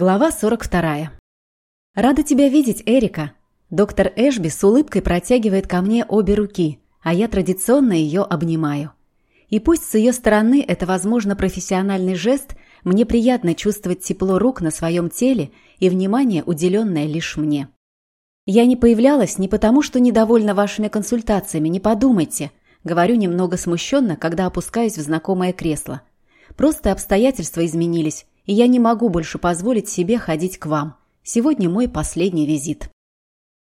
Глава 42. «Рада тебя видеть, Эрика!» Доктор Эшби с улыбкой протягивает ко мне обе руки, а я традиционно ее обнимаю. И пусть с ее стороны это, возможно, профессиональный жест, мне приятно чувствовать тепло рук на своем теле и внимание, уделенное лишь мне. Я не появлялась не потому, что недовольна вашими консультациями, не подумайте. Говорю немного смущенно, когда опускаюсь в знакомое кресло. Просто обстоятельства изменились, и я не могу больше позволить себе ходить к вам. Сегодня мой последний визит.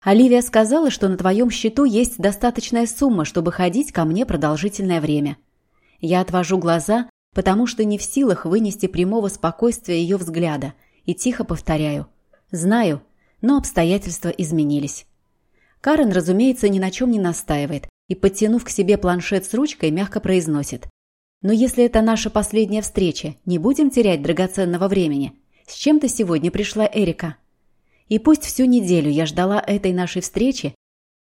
Оливия сказала, что на твоем счету есть достаточная сумма, чтобы ходить ко мне продолжительное время. Я отвожу глаза, потому что не в силах вынести прямого спокойствия ее взгляда, и тихо повторяю. Знаю, но обстоятельства изменились. Карен, разумеется, ни на чем не настаивает и, подтянув к себе планшет с ручкой, мягко произносит. Но если это наша последняя встреча, не будем терять драгоценного времени. С чем ты сегодня пришла, Эрика? И пусть всю неделю я ждала этой нашей встречи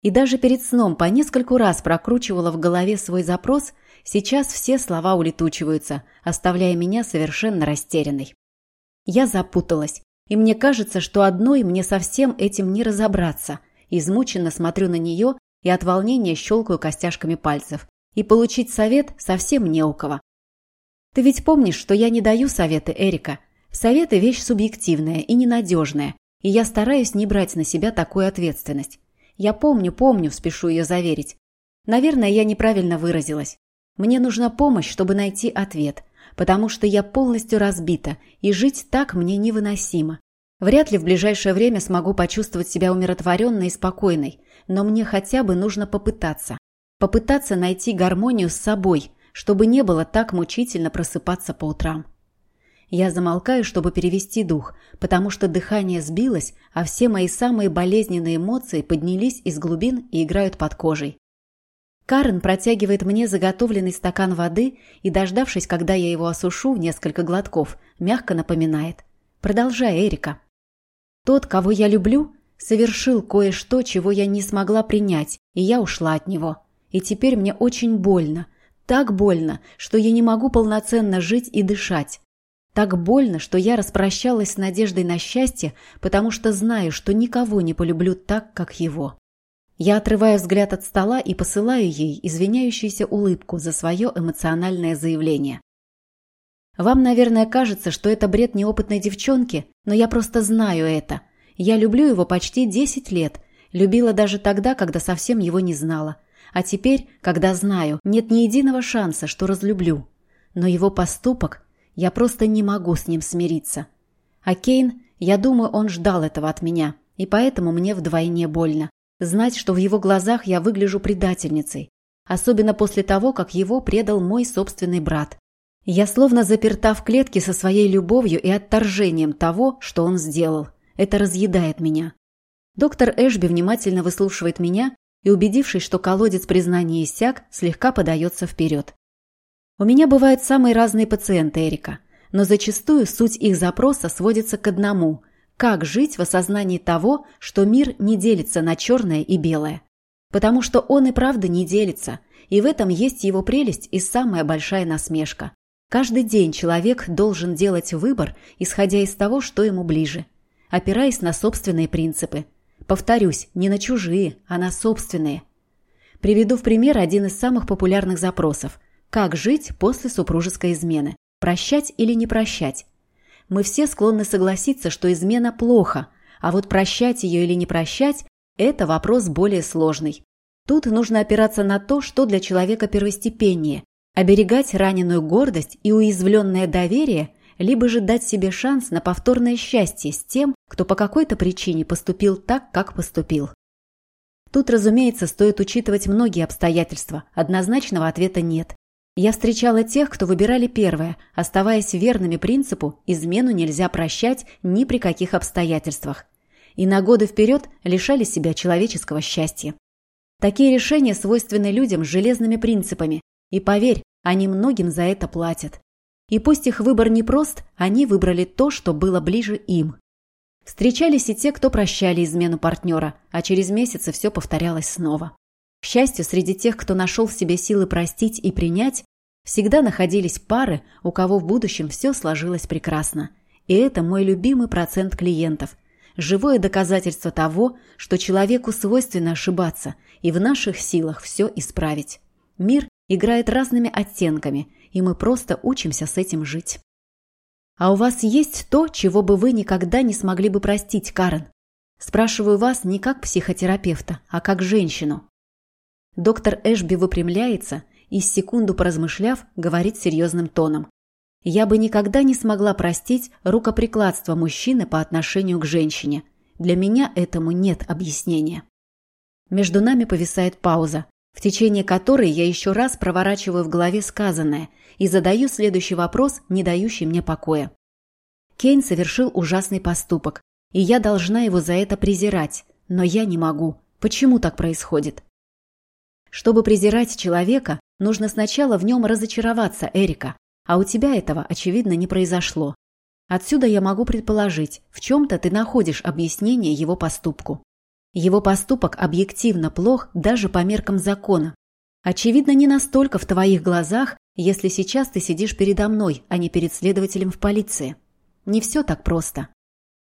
и даже перед сном по нескольку раз прокручивала в голове свой запрос, сейчас все слова улетучиваются, оставляя меня совершенно растерянной. Я запуталась, и мне кажется, что одной мне совсем этим не разобраться. Измученно смотрю на нее и от волнения щелкаю костяшками пальцев. И получить совет совсем не у кого. Ты ведь помнишь, что я не даю советы, Эрика. Советы – вещь субъективная и ненадежная, и я стараюсь не брать на себя такую ответственность. Я помню, помню, спешу ее заверить. Наверное, я неправильно выразилась. Мне нужна помощь, чтобы найти ответ, потому что я полностью разбита, и жить так мне невыносимо. Вряд ли в ближайшее время смогу почувствовать себя умиротворенной и спокойной, но мне хотя бы нужно попытаться. Попытаться найти гармонию с собой, чтобы не было так мучительно просыпаться по утрам. Я замолкаю, чтобы перевести дух, потому что дыхание сбилось, а все мои самые болезненные эмоции поднялись из глубин и играют под кожей. Карен протягивает мне заготовленный стакан воды и, дождавшись, когда я его осушу в несколько глотков, мягко напоминает. «Продолжай, Эрика». Тот, кого я люблю, совершил кое-что, чего я не смогла принять, и я ушла от него. И теперь мне очень больно. Так больно, что я не могу полноценно жить и дышать. Так больно, что я распрощалась с надеждой на счастье, потому что знаю, что никого не полюблю так, как его. Я отрываю взгляд от стола и посылаю ей извиняющуюся улыбку за свое эмоциональное заявление. Вам, наверное, кажется, что это бред неопытной девчонки, но я просто знаю это. Я люблю его почти 10 лет, любила даже тогда, когда совсем его не знала. А теперь, когда знаю, нет ни единого шанса, что разлюблю. Но его поступок, я просто не могу с ним смириться. А Кейн, я думаю, он ждал этого от меня, и поэтому мне вдвойне больно. Знать, что в его глазах я выгляжу предательницей. Особенно после того, как его предал мой собственный брат. Я словно заперта в клетке со своей любовью и отторжением того, что он сделал. Это разъедает меня. Доктор Эшби внимательно выслушивает меня и, убедившись, что колодец признания иссяк, слегка подается вперед. У меня бывают самые разные пациенты, Эрика, но зачастую суть их запроса сводится к одному – как жить в осознании того, что мир не делится на черное и белое. Потому что он и правда не делится, и в этом есть его прелесть и самая большая насмешка. Каждый день человек должен делать выбор, исходя из того, что ему ближе, опираясь на собственные принципы – Повторюсь, не на чужие, а на собственные. Приведу в пример один из самых популярных запросов. Как жить после супружеской измены? Прощать или не прощать? Мы все склонны согласиться, что измена плохо, а вот прощать ее или не прощать – это вопрос более сложный. Тут нужно опираться на то, что для человека первостепеннее – оберегать раненую гордость и уязвленное доверие – либо же дать себе шанс на повторное счастье с тем, кто по какой-то причине поступил так, как поступил. Тут, разумеется, стоит учитывать многие обстоятельства, однозначного ответа нет. Я встречала тех, кто выбирали первое, оставаясь верными принципу «измену нельзя прощать ни при каких обстоятельствах». И на годы вперед лишали себя человеческого счастья. Такие решения свойственны людям с железными принципами, и поверь, они многим за это платят. И пусть их выбор непрост, они выбрали то, что было ближе им. Встречались и те, кто прощали измену партнера, а через месяцы все повторялось снова. К счастью, среди тех, кто нашел в себе силы простить и принять, всегда находились пары, у кого в будущем все сложилось прекрасно. И это мой любимый процент клиентов. Живое доказательство того, что человеку свойственно ошибаться, и в наших силах все исправить. Мир играет разными оттенками, и мы просто учимся с этим жить. А у вас есть то, чего бы вы никогда не смогли бы простить, Карен? Спрашиваю вас не как психотерапевта, а как женщину. Доктор Эшби выпрямляется и, секунду поразмышляв, говорит серьезным тоном. Я бы никогда не смогла простить рукоприкладство мужчины по отношению к женщине. Для меня этому нет объяснения. Между нами повисает пауза, в течение которой я еще раз проворачиваю в голове сказанное и задаю следующий вопрос, не дающий мне покоя. Кейн совершил ужасный поступок, и я должна его за это презирать, но я не могу. Почему так происходит? Чтобы презирать человека, нужно сначала в нем разочароваться, Эрика. А у тебя этого, очевидно, не произошло. Отсюда я могу предположить, в чем-то ты находишь объяснение его поступку. Его поступок объективно плох даже по меркам закона. Очевидно, не настолько в твоих глазах, если сейчас ты сидишь передо мной, а не перед следователем в полиции. Не все так просто.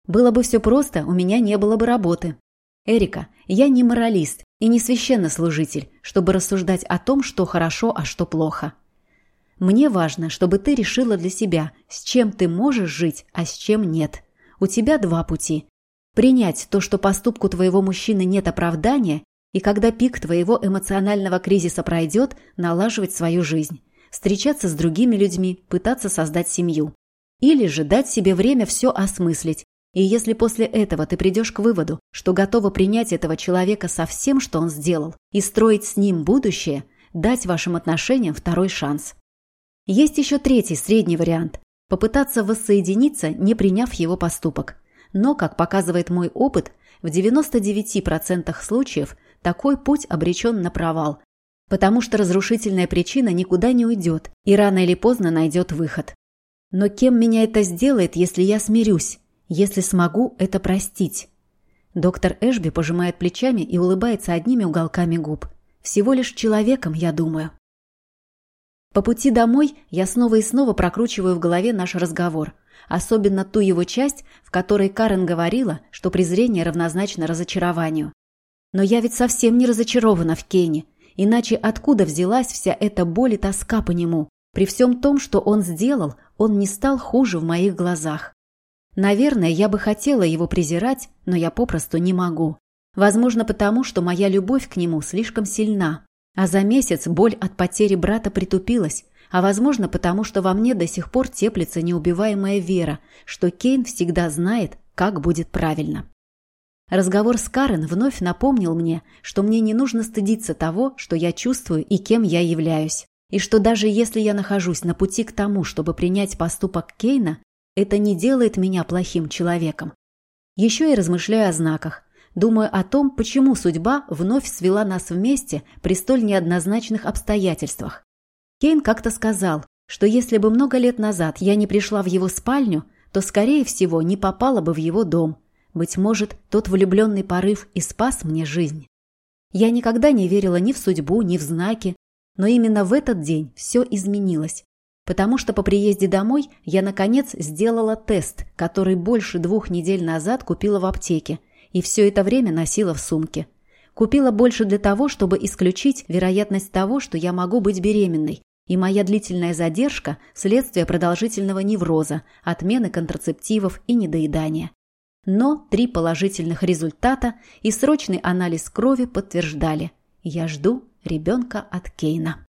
Было бы все просто, у меня не было бы работы. Эрика, я не моралист и не священнослужитель, чтобы рассуждать о том, что хорошо, а что плохо. Мне важно, чтобы ты решила для себя, с чем ты можешь жить, а с чем нет. У тебя два пути. Принять то, что поступку твоего мужчины нет оправдания, и когда пик твоего эмоционального кризиса пройдет, налаживать свою жизнь. Встречаться с другими людьми, пытаться создать семью. Или же дать себе время все осмыслить. И если после этого ты придешь к выводу, что готова принять этого человека со всем, что он сделал, и строить с ним будущее, дать вашим отношениям второй шанс. Есть еще третий, средний вариант – попытаться воссоединиться, не приняв его поступок. Но, как показывает мой опыт, в 99% случаев такой путь обречен на провал, потому что разрушительная причина никуда не уйдет и рано или поздно найдет выход. Но кем меня это сделает, если я смирюсь, если смогу это простить? Доктор Эшби пожимает плечами и улыбается одними уголками губ. Всего лишь человеком, я думаю. По пути домой я снова и снова прокручиваю в голове наш разговор, особенно ту его часть, в которой Карен говорила, что презрение равнозначно разочарованию. Но я ведь совсем не разочарована в Кейне, иначе откуда взялась вся эта боль и тоска по нему? При всем том, что он сделал, он не стал хуже в моих глазах. Наверное, я бы хотела его презирать, но я попросту не могу. Возможно, потому, что моя любовь к нему слишком сильна, а за месяц боль от потери брата притупилась, а возможно потому, что во мне до сих пор теплится неубиваемая вера, что Кейн всегда знает, как будет правильно. Разговор с Карен вновь напомнил мне, что мне не нужно стыдиться того, что я чувствую и кем я являюсь. И что даже если я нахожусь на пути к тому, чтобы принять поступок Кейна, это не делает меня плохим человеком. Еще и размышляю о знаках, думаю о том, почему судьба вновь свела нас вместе при столь неоднозначных обстоятельствах. Кейн как-то сказал, что если бы много лет назад я не пришла в его спальню, то, скорее всего, не попала бы в его дом. Быть может, тот влюбленный порыв и спас мне жизнь. Я никогда не верила ни в судьбу, ни в знаки, но именно в этот день все изменилось. Потому что по приезде домой я, наконец, сделала тест, который больше двух недель назад купила в аптеке, и все это время носила в сумке. Купила больше для того, чтобы исключить вероятность того, что я могу быть беременной, и моя длительная задержка – следствие продолжительного невроза, отмены контрацептивов и недоедания. Но три положительных результата и срочный анализ крови подтверждали – я жду ребенка от Кейна.